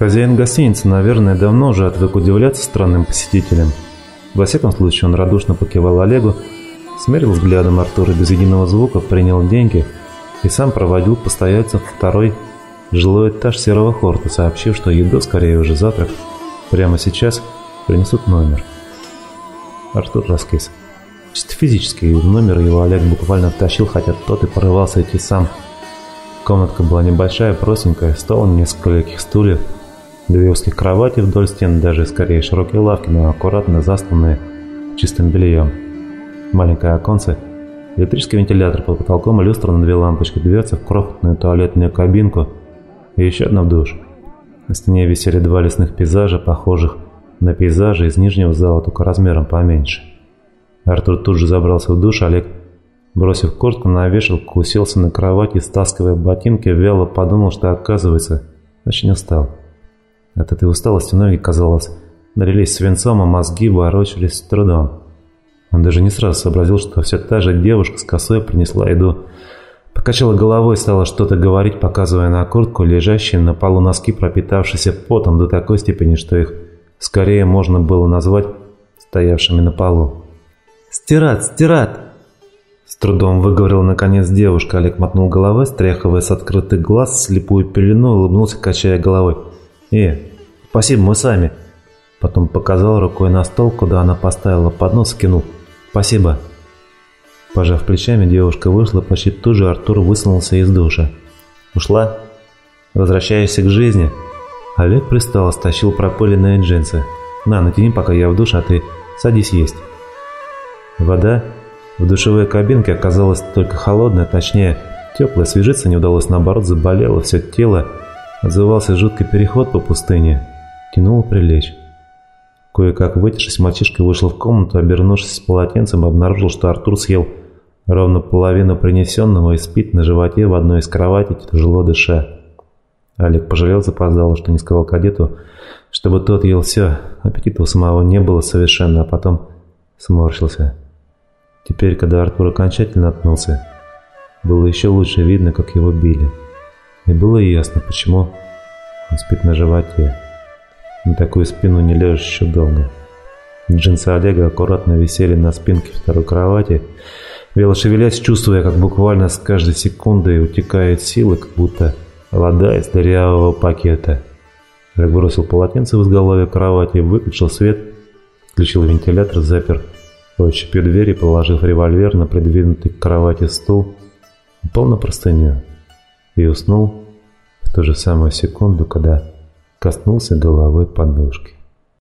Хозяин гостиницы, наверное, давно уже отвык удивляться странным посетителям. Во всяком случае, он радушно покивал Олегу, смерил взглядом Артура без единого звука, принял деньги и сам проводил постояльцев второй жилой этаж серого хорта, сообщив, что еду, скорее уже завтрак, прямо сейчас принесут номер. Артур раскис. Чисто физически в номер его Олег буквально втащил, хотя тот и порывался идти сам. Комнатка была небольшая, простенькая, стол, несколько легких стульев, две узких кровати вдоль стен, даже скорее широкие лавки, но аккуратно засланные чистым бельем. Маленькое оконце, электрический вентилятор под потолком, люстра на две лампочки, дверца в крохотную туалетную кабинку и еще одна в душ. На стене висели два лесных пейзажа, похожих на пейзажи из нижнего зала, только размером поменьше. Артур тут же забрался в душ, Олег, бросив куртку на вешалку, уселся на кровать и, стаскивая ботинки, вяло подумал, что, оказывается, очень устал. От этой усталости ноги, казалось, налились свинцом, а мозги ворочались с трудом. Он даже не сразу сообразил, что все та же девушка с косой принесла еду. Покачала головой, стала что-то говорить, показывая на куртку, лежащие на полу носки, пропитавшиеся потом до такой степени, что их скорее можно было назвать стоявшими на полу. «Стират, стират!» С трудом выговорила наконец девушка. Олег мотнул головой, стряхивая с открытых глаз слепую пелену, улыбнулся, качая головой. «Э, спасибо, мы сами!» Потом показал рукой на стол, куда она поставила поднос и кинул. «Спасибо!» Пожав плечами, девушка вышла, почти тут же Артур высунулся из душа. «Ушла? Возвращаешься к жизни?» Олег пристал, стащил пропыленные джинсы. «На, натяни, пока я в душ, а ты садись есть». Вода в душевой кабинке оказалась только холодная, точнее, теплая, свежиться не удалось, наоборот, заболело все тело, отзывался жуткий переход по пустыне, тянуло прилечь. Кое-как вытершись, мальчишка вышел в комнату, обернувшись полотенцем, обнаружил, что Артур съел ровно половину принесенного и спит на животе в одной из кроватей, тяжело дыша. Олег пожалел запоздало, что не сказал кадету, чтобы тот ел все. Аппетита у самого не было совершенно, а потом сморщился. Теперь, когда Артур окончательно отмылся, было еще лучше видно, как его били. И было ясно, почему он спит на животе. На такую спину не лежишь еще долго. Джинсы Олега аккуратно висели на спинке второй кровати, вело шевелясь, чувствуя, как буквально с каждой секундой утекает силы, как будто вода из дырявого пакета. Олег бросил полотенце в изголовье кровати, выключил свет, включил вентилятор, запер Отщепив дверь и положив револьвер на придвинутый к кровати стул, упал на простыню и уснул в ту же самую секунду, когда коснулся головы подушки.